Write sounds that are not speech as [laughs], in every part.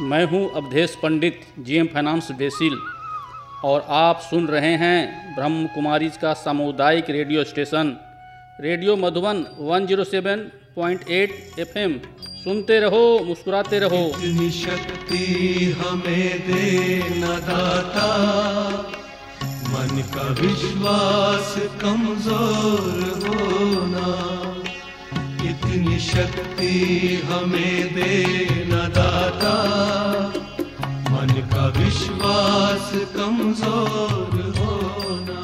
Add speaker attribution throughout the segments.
Speaker 1: मैं हूँ Awadhesh Pandit GM finance BECIL और आप सुन रहे हैं ब्रह्म कुमारी का सामुदायिक radio station. Radio Madhuban 107.8 FM सुनते रहो, मुस्कुराते रहो।
Speaker 2: शक्ति हमें दे न दाता। मन का विश्वास कमज़ोर होना। इतनी शक्ति हमें दे न दाता। मन का विश्वास कमज़ोर होना।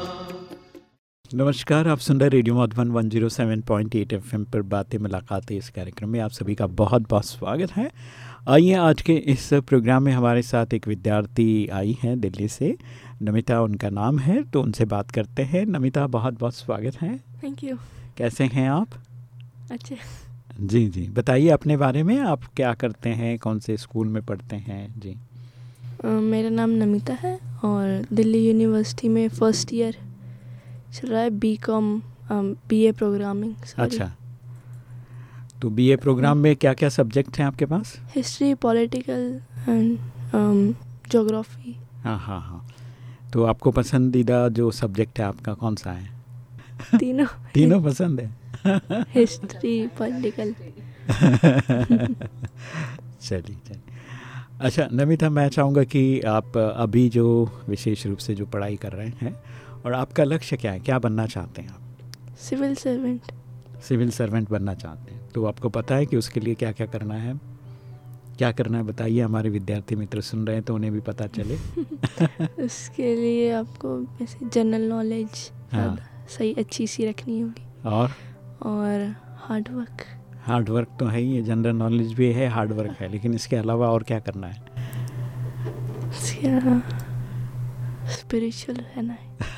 Speaker 3: नमस्कार आप सुन रहे रेडियो मधुबन 107.8 एफएम पर बातें मुलाकातें इस कार्यक्रम में। आप सभी का बहुत बहुत स्वागत है। आइए आज के इस प्रोग्राम में हमारे साथ एक विद्यार्थी आई हैं दिल्ली से नमिता उनका नाम है। तो उनसे बात करते हैं। नमिता बहुत बहुत स्वागत है।
Speaker 4: थैंक यू
Speaker 3: कैसे हैं आप?
Speaker 4: अच्छे।
Speaker 3: जी जी। बताइए अपने बारे में आप क्या करते हैं कौन से स्कूल में पढ़ते हैं? जी।
Speaker 4: मेरा नाम नमिता है और दिल्ली यूनिवर्सिटी में फ़र्स्ट ईयर चल रहा है B com B A programming
Speaker 3: अच्छा। तो बीए प्रोग्राम में क्या क्या सब्जेक्ट हैं आपके पास?
Speaker 4: हिस्ट्री पॉलिटिकल एंड जोग्राफी
Speaker 3: हाँ हाँ हाँ। तो आपको पसंदीदा जो सब्जेक्ट है आपका कौन सा है?
Speaker 4: तीनों। [laughs]
Speaker 3: तीनों पसंद है?
Speaker 4: हिस्ट्री पॉलिटिकल [laughs]
Speaker 3: चलिए चलिए। अच्छा नमिता मैं चाहूँगा कि आप अभी जो विशेष रूप से जो पढ़ाई कर रहे हैं और आपका लक्ष्य क्या है? क्या बनना चाहते हैं आप?
Speaker 4: सिविल सर्वेंट
Speaker 3: सिविल सर्वेंट बनना चाहते हैं। तो आपको पता है कि उसके लिए क्या क्या करना है? क्या करना है बताइए हमारे विद्यार्थी मित्र सुन रहे हैं तो उन्हें भी पता चले। [laughs]
Speaker 4: उसके लिए आपको जनरल नॉलेज
Speaker 3: हाँ।
Speaker 4: सही अच्छी सी रखनी होगी।
Speaker 3: और?
Speaker 4: और हार्डवर्क हार्डवर्क
Speaker 3: हार्ड वर्क तो है ही है जनरल नॉलेज भी है हार्डवर्क है लेकिन इसके अलावा और क्या करना है?
Speaker 4: स्पिरिचुअल रहना है। [laughs]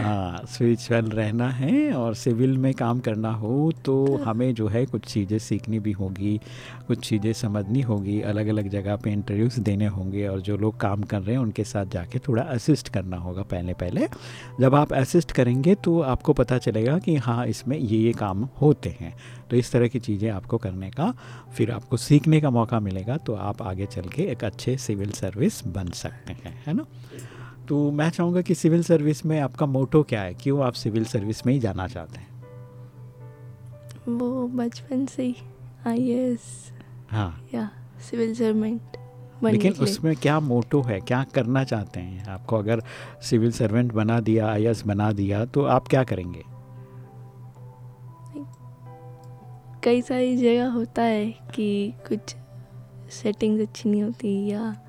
Speaker 3: हाँ स्पिरिचुअल रहना है और सिविल में काम करना हो तो हमें जो है कुछ चीज़ें सीखनी भी होगी कुछ चीज़ें समझनी होगी अलग अलग जगह पे इंटरव्यूज़ देने होंगे और जो लोग काम कर रहे हैं उनके साथ जाके थोड़ा असिस्ट करना होगा पहले पहले जब आप असिस्ट करेंगे तो आपको पता चलेगा कि हाँ इसमें ये ये काम होते हैं। तो इस तरह की चीज़ें आपको करने का फिर आपको सीखने का मौका मिलेगा तो आप आगे चल के एक अच्छे सिविल सर्विस बन सकते हैं है ना? तो मैं चाहूँगा कि सिविल सर्विस में आपका मोटो क्या है? क्यों आप सिविल सर्विस में ही जाना चाहते हैं?
Speaker 4: वो बचपन से ही आई एस
Speaker 3: हाँ।
Speaker 4: या सिविल सर्वेंट
Speaker 3: लेकिन उसमें क्या मोटो है? क्या करना चाहते हैं? आपको अगर सिविल सर्वेंट बना दिया आई बना दिया तो आप क्या करेंगे?
Speaker 4: कई सारी जगह होता है कि कुछ सेटिंग्स अच्छी नहीं होती या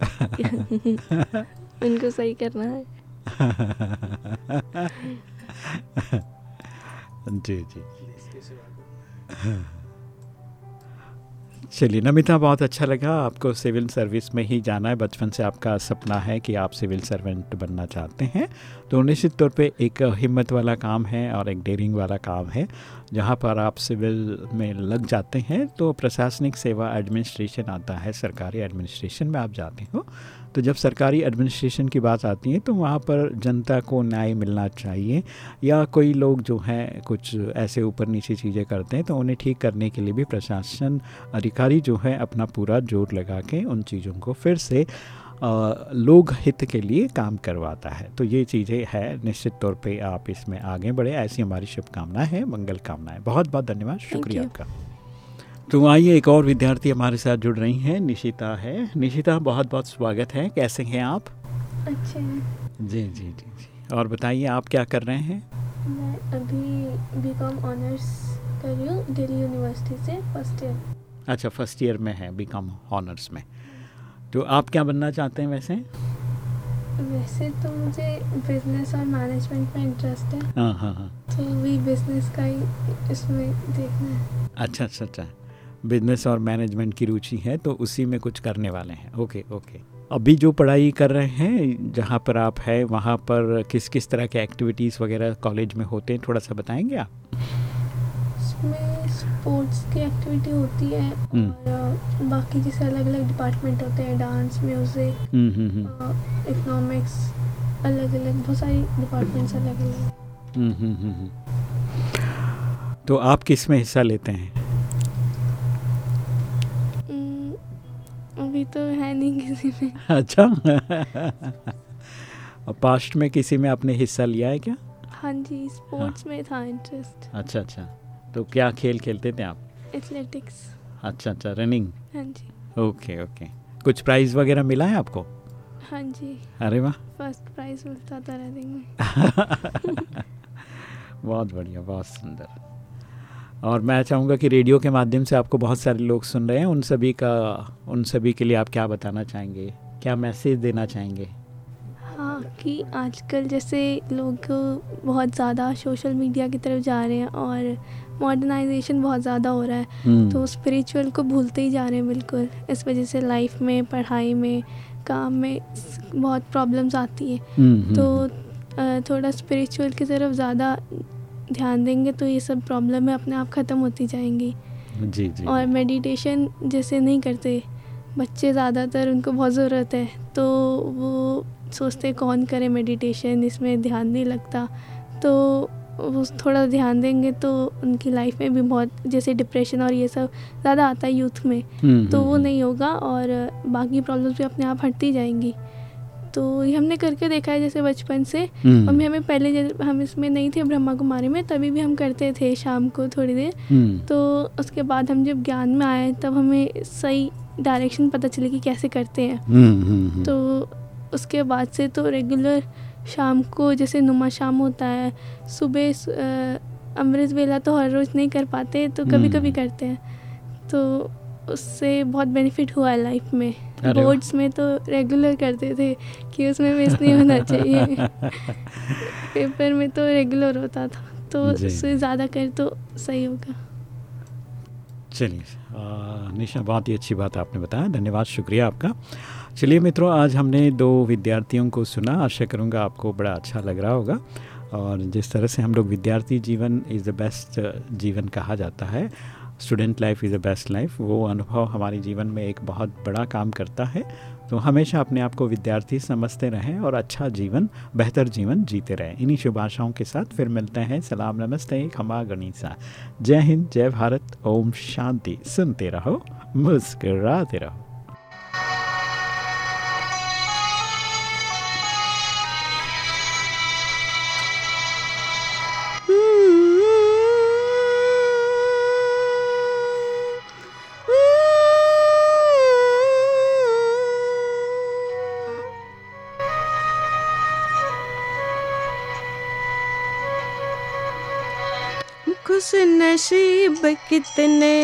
Speaker 4: [laughs] उनको सही करना है। [laughs]
Speaker 3: जी जी। [laughs] चलिए, नमिता, बहुत अच्छा लगा आपको सिविल सर्विस में ही जाना है। बचपन से आपका सपना है कि आप सिविल सर्वेंट बनना चाहते हैं। तो निश्चित तौर पे एक हिम्मत वाला काम है और एक डेयरिंग वाला काम है। जहाँ पर आप सिविल में लग जाते हैं तो प्रशासनिक सेवा एडमिनिस्ट्रेशन आता है, सरकारी एडमिनिस्ट्रेशन में आप जाते हो। तो जब सरकारी एडमिनिस्ट्रेशन की बात आती है तो वहाँ पर जनता को न्याय मिलना चाहिए या कोई लोग जो हैं, कुछ ऐसे ऊपर नीचे चीज़ें करते हैं तो उन्हें ठीक करने के लिए भी प्रशासन अधिकारी जो है, अपना पूरा ज़ोर लगा के उन चीज़ों को फिर से लोग हित के लिए काम करवाता है। तो ये चीज़ें है निश्चित तौर पे आप इसमें आगे बढ़े। ऐसी हमारी शुभकामनाएँ हैं मंगल कामनाएँ। बहुत बहुत धन्यवाद। शुक्रिया आपका। तो आइए एक और विद्यार्थी हमारे साथ जुड़ रही हैं निशिता है। निशिता बहुत बहुत स्वागत है। कैसे हैं आप?
Speaker 4: अच्छे
Speaker 3: जी जी जी जी। और बताइए आप क्या कर रहे हैं?
Speaker 4: मैं अभी बी कॉम ऑनर्स कर रही हूँ दिल्ली यूनिवर्सिटी से फ़र्स्ट ईयर
Speaker 3: अच्छा फ़र्स्ट ईयर में है बी कॉम ऑनर्स में। तो आप क्या बनना चाहते हैं वैसे?
Speaker 4: वैसे तो मुझे बिज़नेस और मैनेजमेंट में इंटरेस्ट है।
Speaker 3: हाँ हाँ हाँ।
Speaker 4: तो भी बिज़नेस का ही इसमें देखना है।
Speaker 3: अच्छा अच्छा अच्छा। बिज़नेस और मैनेजमेंट की रुचि है तो उसी में कुछ करने वाले हैं। ओके ओके अभी जो पढ़ाई कर रहे हैं जहाँ पर आप है वहाँ पर किस किस तरह के एक्टिविटीज़ वगैरह कॉलेज में होते हैं थोड़ा सा बताएँगे आप?
Speaker 4: उसमें स्पोर्ट्स की एक्टिविटी होती है
Speaker 3: हम्म।
Speaker 4: और बाकी जैसे अलग अलग डिपार्टमेंट होते हैं डांस म्यूज़िक इकोनॉमिक्स अलग अलग बहुत सारी डिपार्टमेंट्स अलग अलग
Speaker 3: हम्म। तो आप किसमें हिस्सा लेते हैं?
Speaker 4: हम्म, अभी तो है नहीं किसी में।
Speaker 3: अच्छा। पास्ट में किसी में आपने हिस्सा लिया है क्या?
Speaker 4: हाँ जी स्पोर्ट्स हाँ। में था इंटरेस्ट
Speaker 3: अच्छा अच्छा। तो क्या खेल खेलते थे आप?
Speaker 4: एथलेटिक्स
Speaker 3: अच्छा अच्छा रनिंग
Speaker 4: हाँ जी.
Speaker 3: ओके ओके कुछ प्राइज वगैरह मिला है आपको?
Speaker 4: हाँ जी.
Speaker 3: अरे वाह.
Speaker 4: फ़र्स्ट प्राइज मिलता था रनिंग में. [laughs]
Speaker 3: बहुत बढ़िया बहुत सुंदर. और मैं चाहूँगा कि रेडियो के माध्यम से आपको बहुत सारे लोग सुन रहे हैं उन सभी का उन सभी के लिए आप क्या बताना चाहेंगे? क्या मैसेज देना चाहेंगे?
Speaker 4: हाँ कि आजकल जैसे लोग बहुत ज़्यादा सोशल मीडिया की तरफ़ जा रहे हैं और मॉडर्नाइजेशन बहुत ज़्यादा हो रहा है।
Speaker 3: हम्म,
Speaker 4: तो स्पिरिचुअल को भूलते ही जा रहे हैं बिल्कुल। इस वजह से लाइफ में पढ़ाई में काम में बहुत प्रॉब्लम्स आती हैं।
Speaker 3: हम्म, हम्म,
Speaker 4: तो थोड़ा स्पिरिचुअल की तरफ़ ज़्यादा ध्यान देंगे तो ये सब प्रॉब्लम है अपने आप ख़त्म होती जाएँगी।
Speaker 3: जी जी।
Speaker 4: और मेडिटेशन जैसे नहीं करते बच्चे ज़्यादातर उनको बहुत ज़रूरत है। तो वो सोचते कौन करे मेडिटेशन इसमें ध्यान नहीं लगता। तो वो थोड़ा ध्यान देंगे तो उनकी लाइफ में भी बहुत जैसे डिप्रेशन और ये सब ज़्यादा आता है यूथ में
Speaker 3: हम्म,
Speaker 4: तो वो
Speaker 3: हम्म,
Speaker 4: नहीं होगा और बाकी प्रॉब्लम्स भी अपने आप हटती जाएँगी। तो ये हमने करके देखा है जैसे बचपन से।
Speaker 3: हम्म,
Speaker 4: मम्मी हमें पहले जब हम इसमें नहीं थे ब्रह्मा कुमारी में तभी भी हम करते थे शाम को थोड़ी देर।
Speaker 3: हम्म,
Speaker 4: तो उसके बाद हम जब ज्ञान में आए तब हमें सही डायरेक्शन पता चली कि कैसे करते हैं।
Speaker 3: हम्म, हम्म, हम्म,
Speaker 4: तो उसके बाद से तो रेगुलर शाम को जैसे नुमा शाम होता है सुबह अमृत वेला तो हर रोज़ नहीं कर पाते तो कभी कभी
Speaker 3: हम्म।
Speaker 4: करते हैं। तो उससे बहुत बेनिफिट हुआ है लाइफ में बोर्ड्स में तो रेगुलर करते थे कि उसमें मिस नहीं होना चाहिए। [laughs] पेपर में तो रेगुलर होता था तो उससे ज़्यादा कर तो सही होगा।
Speaker 3: चलिए निशा बहुत ही अच्छी बात आपने बताया। धन्यवाद शुक्रिया आपका। चलिए मित्रों, आज हमने दो विद्यार्थियों को सुना। आशा करूँगा आपको बड़ा अच्छा लग रहा होगा। और जिस तरह से हम लोग विद्यार्थी जीवन इज़ द बेस्ट जीवन कहा जाता है student life is the best life वो अनुभव हमारे जीवन में एक बहुत बड़ा काम करता है। तो हमेशा अपने आप को विद्यार्थी समझते रहें और अच्छा जीवन, बेहतर जीवन जीते रहें। इन्हीं शुभ आशाओं के साथ फिर मिलते हैं। सलाम, नमस्ते, खमा, गणिसा। जय हिंद, जय भारत, ओम शांति। सुनते रहो, मुस्कुराते रहो।
Speaker 5: नसीब कितने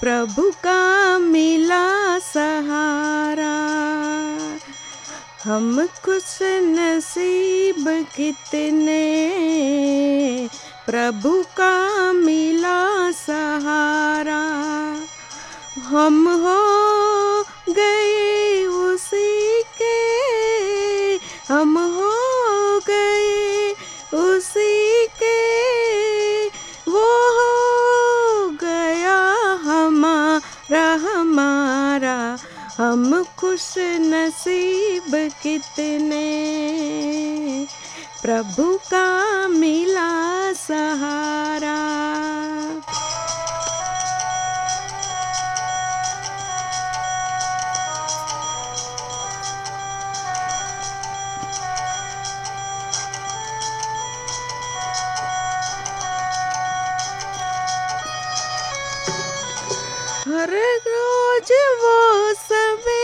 Speaker 5: प्रभु का मिला सहारा? हम खुश नसीब कितने प्रभु का मिला सहारा? हम हो खुश नसीब कितने प्रभु का मिला सहारा। हर रोज वो सवेरे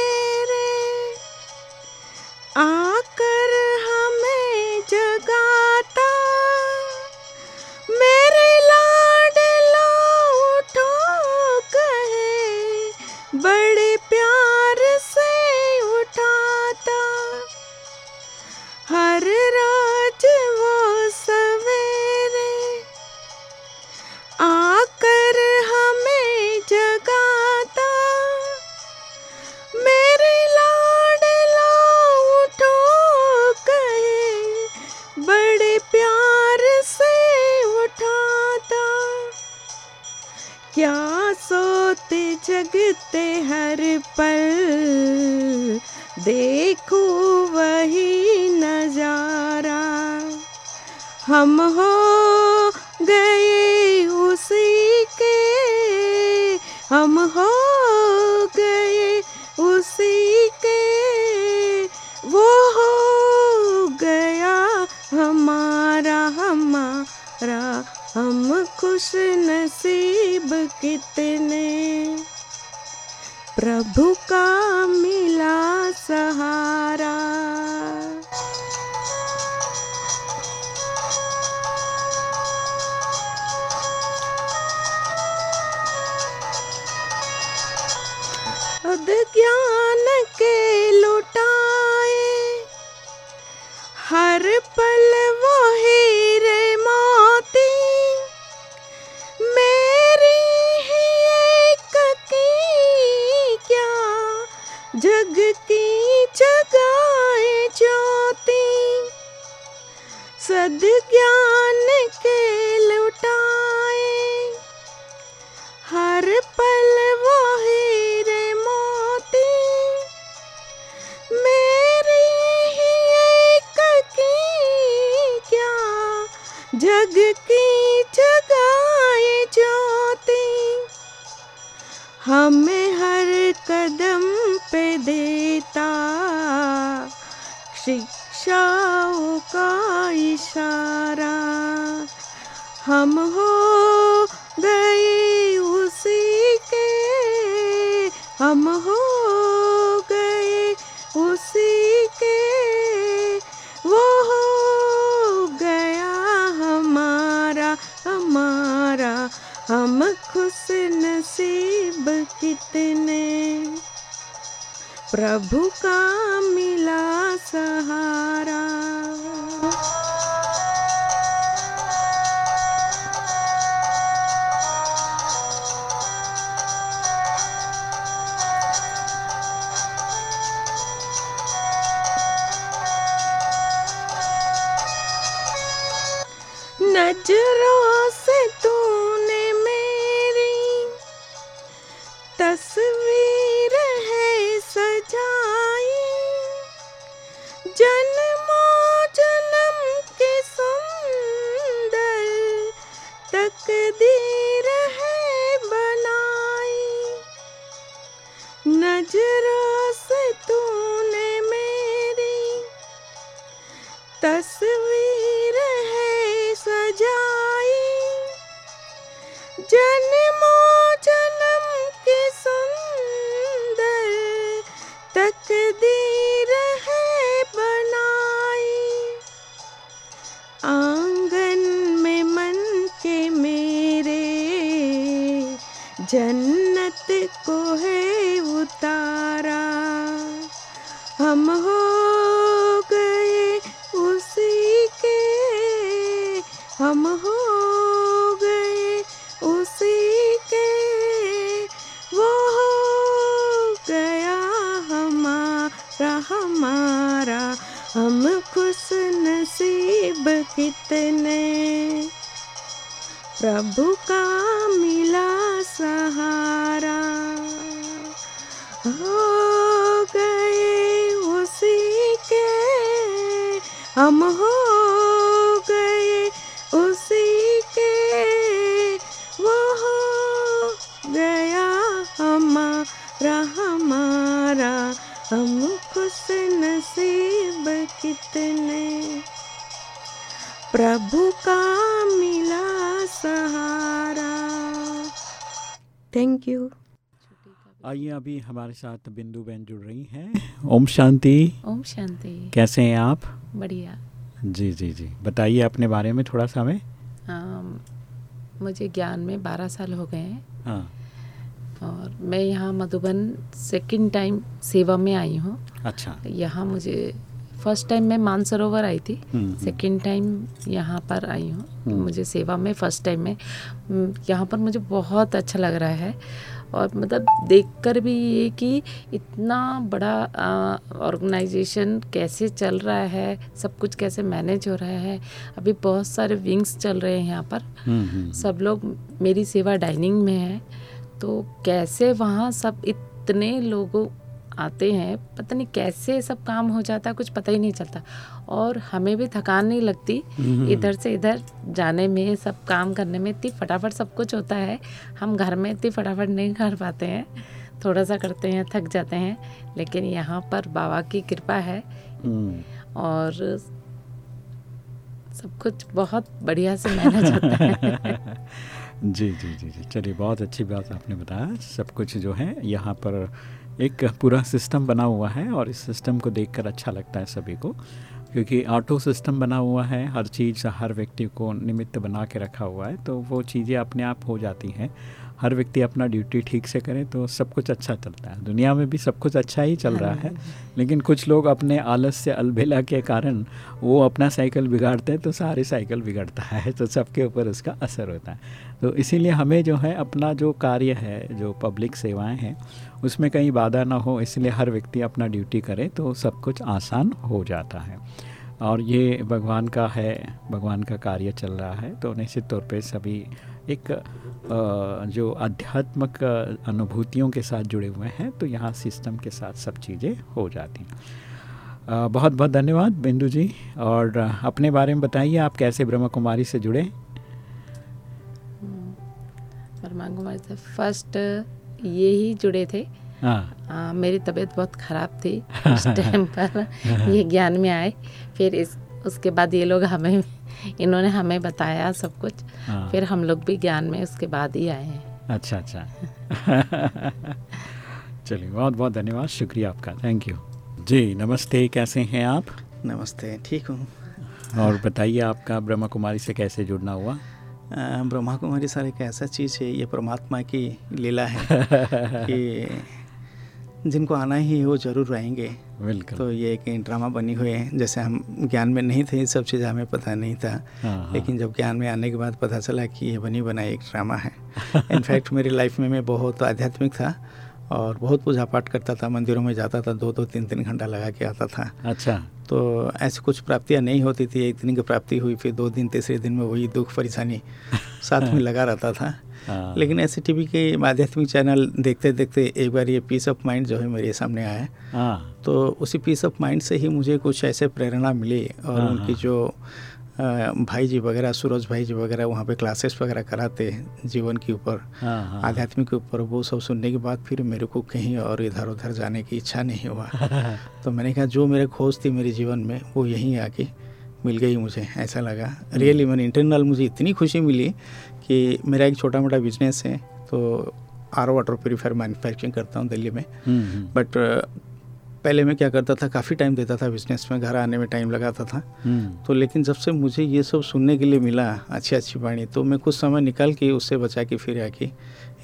Speaker 5: क्या सोते जगते हर पल देखो वही नज़ारा। हम हो कितने See, प्रभु का मिला सहारा। नज़रों प्रभु का मिला सहारा। थैंक यू
Speaker 3: आइए अभी हमारे साथ बिंदु बहन जुड़ रही हैं। ओम शांति।
Speaker 6: ओम शांति।
Speaker 3: कैसे हैं आप?
Speaker 6: बढ़िया।
Speaker 3: जी जी जी। बताइए अपने बारे में थोड़ा सा हमें।
Speaker 6: मुझे ज्ञान में बारह साल हो गए हैं।
Speaker 3: हाँ।
Speaker 6: और मैं यहाँ मधुबन सेकंड टाइम सेवा में आई हूँ।
Speaker 3: अच्छा।
Speaker 6: यहाँ मुझे फ़र्स्ट टाइम मैं मानसरोवर आई थी।
Speaker 3: हम्म, हम्म।
Speaker 6: सेकंड टाइम यहाँ पर आई हूँ।
Speaker 3: हम्म।
Speaker 6: मुझे सेवा में फ़र्स्ट टाइम में हम्म, यहाँ पर मुझे बहुत अच्छा लग रहा है। और मतलब देखकर भी ये कि इतना बड़ा ऑर्गेनाइजेशन कैसे चल रहा है सब कुछ कैसे मैनेज हो रहा है। अभी बहुत सारे विंग्स चल रहे हैं यहाँ पर।
Speaker 3: हम्म, हम्म,
Speaker 6: सब लोग मेरी सेवा डाइनिंग में है। तो कैसे वहाँ सब इतने लोगों आते हैं पता नहीं कैसे सब काम हो जाता कुछ पता ही नहीं चलता। और हमें भी थकान नहीं लगती।
Speaker 3: हम्म।
Speaker 6: इधर से इधर जाने में सब काम करने में इतनी फटाफट सब कुछ होता है। हम घर में इतनी फटाफट नहीं कर पाते हैं। थोड़ा सा करते हैं थक जाते हैं। लेकिन यहाँ पर बाबा की कृपा है।
Speaker 3: हम्म,
Speaker 6: और सब कुछ बहुत बढ़िया से मैनेज होता है। [laughs]
Speaker 3: जी जी जी जी। चलिए बहुत अच्छी बात आपने बताया। सब कुछ जो है यहाँ पर एक पूरा सिस्टम बना हुआ है और इस सिस्टम को देखकर अच्छा लगता है सभी को क्योंकि ऑटो सिस्टम बना हुआ है हर चीज़ हर व्यक्ति को निमित्त बना के रखा हुआ है तो वो चीज़ें अपने आप हो जाती हैं। हर व्यक्ति अपना ड्यूटी ठीक से करे तो सब कुछ अच्छा चलता है। दुनिया में भी सब कुछ अच्छा ही चल रहा है लेकिन कुछ लोग अपने आलस्य अलबेला के कारण वो अपना साइकिल बिगाड़ते हैं तो सारी साइकिल बिगड़ता है तो सबके ऊपर उसका असर होता है। तो इसीलिए हमें जो है अपना जो कार्य है जो पब्लिक सेवाएँ हैं उसमें कहीं बाधा ना हो, इसलिए हर व्यक्ति अपना ड्यूटी करे तो सब कुछ आसान हो जाता है। और ये भगवान का है, भगवान का कार्य चल रहा है तो निश्चित तौर पे सभी एक जो आध्यात्मिक अनुभूतियों के साथ जुड़े हुए हैं तो यहाँ सिस्टम के साथ सब चीज़ें हो जाती हैं। बहुत बहुत धन्यवाद बिंदु जी, और अपने बारे में बताइए, आप कैसे ब्रह्मा कुमारी से जुड़े?
Speaker 6: ब्रह्मा कुमारी से। फ़र्स्ट ये ही जुड़े थे। हाँ। मेरी तबीयत बहुत ख़राब थी [laughs] उस टाइम पर। ये ज्ञान में आए। फिर इस उसके बाद ये लोग हमें इन्होंने हमें बताया सब कुछ। हाँ। फिर हम लोग भी ज्ञान में उसके बाद ही आए हैं।
Speaker 3: अच्छा अच्छा। [laughs] चलिए बहुत बहुत धन्यवाद। शुक्रिया आपका। थैंक यू जी नमस्ते। कैसे हैं आप?
Speaker 7: नमस्ते ठीक हूँ।
Speaker 3: और बताइए आपका ब्रह्मा कुमारी से कैसे जुड़ना हुआ?
Speaker 7: ब्रह्मा कुमारी सर एक ऐसा चीज़ है ये परमात्मा की लीला है [laughs] कि जिनको आना ही है वो ज़रूर आएँगे।
Speaker 3: बिल्कुल।
Speaker 7: तो ये एक ड्रामा बनी हुई है जैसे हम ज्ञान में नहीं थे ये सब चीज़ हमें पता नहीं था। हाँ, हाँ। लेकिन जब ज्ञान में आने के बाद पता चला कि ये बनी बनाई एक ड्रामा है। [laughs] इनफैक्ट मेरी लाइफ में मैं बहुत आध्यात्मिक था और बहुत पूजा पाठ करता था मंदिरों में जाता था दो दो तीन तीन घंटा लगा के आता था।
Speaker 3: अच्छा।
Speaker 7: तो ऐसी कुछ प्राप्तियाँ नहीं होती थी एक दिन की प्राप्ति हुई फिर दो दिन तीसरे दिन में वही दुख परेशानी [laughs] साथ में लगा रहता था। हाँ। लेकिन ऐसे टीवी के आध्यात्मिक चैनल देखते देखते एक बार ये पीस ऑफ़ माइंड जो है मेरे सामने आया। हाँ। तो उसी पीस ऑफ़ माइंड से ही मुझे कुछ ऐसे प्रेरणा मिली और हाँ, उनकी जो भाई जी वगैरह सूरज भाई जी वगैरह वहाँ पे क्लासेस वगैरह कराते हैं जीवन के ऊपर आध्यात्मिक के ऊपर वो सब सुनने के बाद फिर मेरे को कहीं और इधर उधर जाने की इच्छा नहीं हुआ। [laughs] तो मैंने कहा जो मेरे खोज थी मेरे जीवन में वो यहीं आके मिल गई मुझे। ऐसा लगा। रियली मैंने इंटरनल मुझे इतनी खुशी मिली कि मेरा एक छोटा मोटा बिज़नेस है तो आरओ वाटर प्योरीफायर मैन्युफैक्चरिंग करता हूँ दिल्ली में। बट पहले मैं क्या करता था काफ़ी टाइम देता था बिज़नेस में घर आने में टाइम लगाता था। हम्म। तो लेकिन जब से मुझे ये सब सुनने के लिए मिला अच्छी अच्छी वाणी तो मैं कुछ समय निकाल के उससे बचा के फिर आके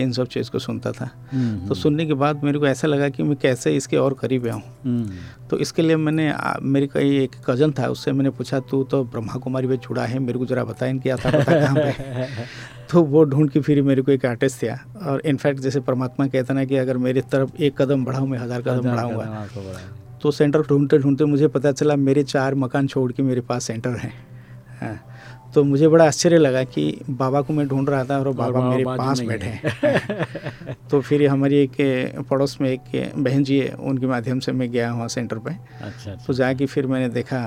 Speaker 7: इन सब चीज़ को सुनता था। हम्म, तो हम्म। सुनने के बाद मेरे को ऐसा लगा कि मैं कैसे इसके और करीब आऊँ। तो इसके लिए मैंने मेरे का एक कज़न था उससे मैंने पूछा तू तो ब्रह्मा कुमारी में जुड़ा है मेरे को जरा बताए क्या था पता कहाँ पे? [laughs] तो वो ढूंढ के फिर मेरे को एक आर्टिस्ट था और इनफैक्ट जैसे परमात्मा कहता ना कि अगर मेरी तरफ़ एक कदम बढ़ाऊँ मैं हज़ार कदम बढ़ाऊँगा। तो सेंटर ढूंढते ढूंढते मुझे पता चला मेरे चार मकान छोड़ के मेरे पास सेंटर हैं। हाँ। तो मुझे बड़ा आश्चर्य लगा कि बाबा को मैं ढूंढ रहा था और बाबा, मेरे पास बैठे हैं। [laughs] तो फिर हमारी एक पड़ोस में एक बहन जी है उनके माध्यम से मैं गया वहाँ सेंटर पे। अच्छा, अच्छा। तो जाके फिर मैंने देखा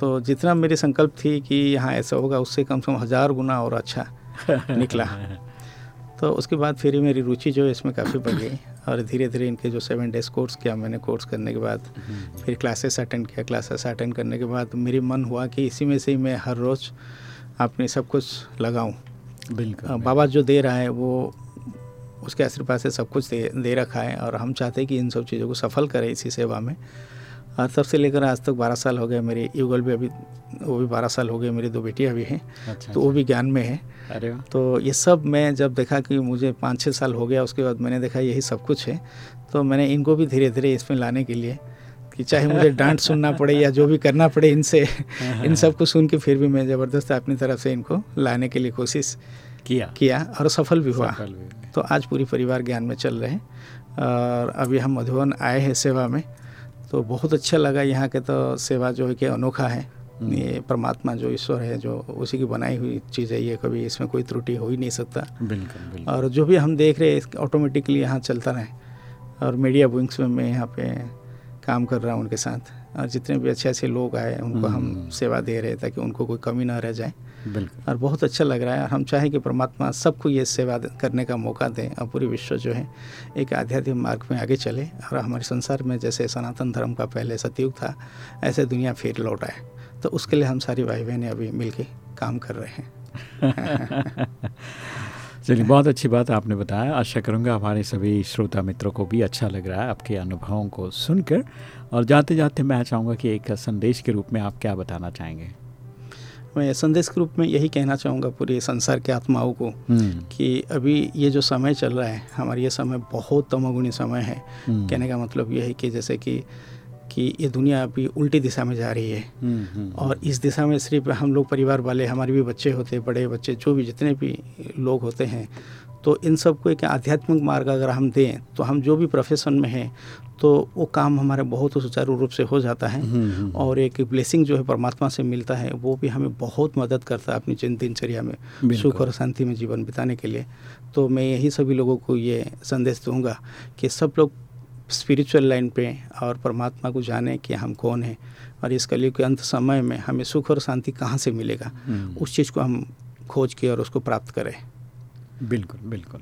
Speaker 7: तो जितना मेरी संकल्प थी कि यहाँ ऐसा होगा उससे कम से कम हज़ार गुना और अच्छा। [laughs] निकला। तो उसके बाद फिर मेरी रुचि जो है इसमें काफ़ी बढ़ गई और धीरे धीरे इनके जो सेवन डेज़ कोर्स किया मैंने कोर्स करने के बाद फिर क्लासेस अटेंड किया। क्लासेस अटेंड करने के बाद मेरी मन हुआ कि इसी में से ही मैं हर रोज़ अपने सब कुछ लगाऊँ।
Speaker 3: बिल्कुल।
Speaker 7: बाबा जो दे रहा है वो उसके आशीर्वाद से सब कुछ दे दे रखा है और हम चाहते हैं कि इन सब चीज़ों को सफल करें इसी सेवा में। तब से लेकर आज तक बारह साल हो गए मेरे युगल भी अभी वो भी बारह साल हो गए मेरी दो बेटियाँ भी हैं। अच्छा, तो वो अच्छा। भी ज्ञान में है।
Speaker 3: अरे
Speaker 7: तो ये सब मैं जब देखा कि मुझे पाँच छः साल हो गया उसके बाद मैंने देखा यही सब कुछ है तो मैंने इनको भी धीरे धीरे इसमें लाने के लिए कि चाहे मुझे डांट [laughs] सुनना पड़े या जो भी करना पड़े इनसे इन सबको सुन के फिर भी मैं ज़बरदस्त अपनी तरफ़ से इनको लाने के लिए कोशिश
Speaker 3: किया।
Speaker 7: किया और सफल भी हुआ। सफल भी। तो आज पूरी परिवार ज्ञान में चल रहे हैं और अभी हम मधुबन आए हैं सेवा में। तो बहुत अच्छा लगा यहाँ के तो सेवा जो है कि अनोखा है हम्म। ये परमात्मा जो ईश्वर है जो उसी की बनाई हुई चीज़ है ये कभी इसमें कोई त्रुटि हो ही नहीं सकता
Speaker 3: बिल्कुल, बिल्कुल।
Speaker 7: और जो भी हम देख रहे हैं ऑटोमेटिकली यहाँ चलता रहे और मीडिया विंग्स में मैं यहाँ पे काम कर रहा हूँ उनके साथ और जितने भी अच्छे अच्छे लोग आए उनको हम हम्म। सेवा दे रहे हैं ताकि उनको कोई कमी ना रह जाए और बहुत अच्छा लग रहा है। और हम चाहें कि परमात्मा सबको ये सेवा करने का मौका दें और पूरी विश्व जो है एक आध्यात्मिक मार्ग में आगे चले और हमारे संसार में जैसे सनातन धर्म का पहले सतयुग था ऐसे दुनिया फिर लौट आए। तो उसके लिए हम सारी भाई बहनें अभी मिल काम कर रहे हैं। [laughs]
Speaker 3: चलिए बहुत अच्छी बात आपने बताया। आशा करूँगा हमारे सभी श्रोता मित्रों को भी अच्छा लग रहा है आपके अनुभवों को सुनकर। और जाते जाते मैं चाहूँगा कि एक संदेश के रूप में आप क्या बताना चाहेंगे?
Speaker 7: मैं संदेश के रूप में यही कहना चाहूँगा पूरे संसार के आत्माओं को हम्म। कि अभी ये जो समय चल रहा है हमारा ये समय बहुत तमोगुणी समय है हम्म। कहने का मतलब ये है कि जैसे कि कि ये दुनिया अभी उल्टी दिशा में जा रही है हम्म, और इस दिशा में सिर्फ़ हम लोग परिवार वाले हमारे भी बच्चे होते हैं बड़े बच्चे जो भी जितने भी लोग होते हैं तो इन सबको एक आध्यात्मिक मार्ग अगर हम दें तो हम जो भी प्रोफेशन में हैं तो वो काम हमारे बहुत सुचारू रूप से हो जाता है हम्म, हम्म। और एक ब्लेसिंग जो है परमात्मा से मिलता है वो भी हमें बहुत मदद करता है अपनी दिनचर्या में सुख और शांति में जीवन बिताने के लिए। तो मैं यही सभी लोगों को ये संदेश दूँगा कि सब लोग स्पिरिचुअल लाइन पे और परमात्मा को जाने कि हम कौन हैं और इस कलयुग के अंत समय में हमें सुख और शांति कहाँ से मिलेगा। हम्म। उस चीज़ को हम खोज के और उसको प्राप्त करें।
Speaker 3: बिल्कुल बिल्कुल।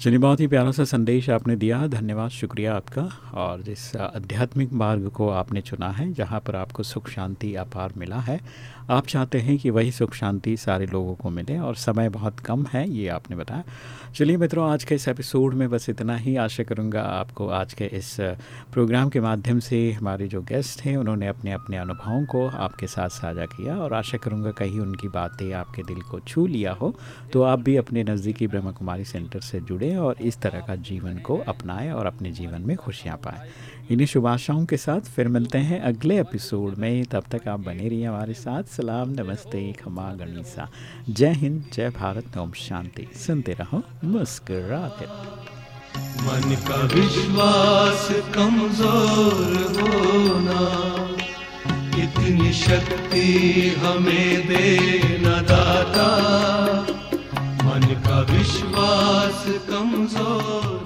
Speaker 3: चलिए, बहुत ही प्यारा सा संदेश आपने दिया। धन्यवाद, शुक्रिया आपका। और जिस आध्यात्मिक मार्ग को आपने चुना है, जहाँ पर आपको सुख, शांति, अपार मिला है आप चाहते हैं कि वही सुख शांति सारे लोगों को मिले और समय बहुत कम है, ये आपने बताया। चलिए मित्रों, आज के इस एपिसोड में बस इतना ही। आशा करूँगा आपको आज के इस प्रोग्राम के माध्यम से हमारे जो गेस्ट हैं, उन्होंने अपने अपने अनुभवों को आपके साथ साझा किया और आशा करूँगा कहीं उनकी बातें आपके दिल को छू लिया हो। तो आप भी अपने नज़दीकी ब्रह्म कुमारी सेंटर से जुड़े और इस तरह का जीवन को अपनाएँ और अपने जीवन में खुशियाँ पाएँ। इन्हीं शुभ आशाओं के साथ फिर मिलते हैं अगले एपिसोड में। तब तक आप बने रहिए हमारे साथ। सलाम, नमस्ते, खमा, गणिसा। जय हिंद, जय भारत, ओम शांति। सुनते रहो, मुस्कुराते।
Speaker 2: मन का विश्वास कमज़ोर होना, इतनी शक्ति हमें देना दाता। मन का विश्वास कमज़ोर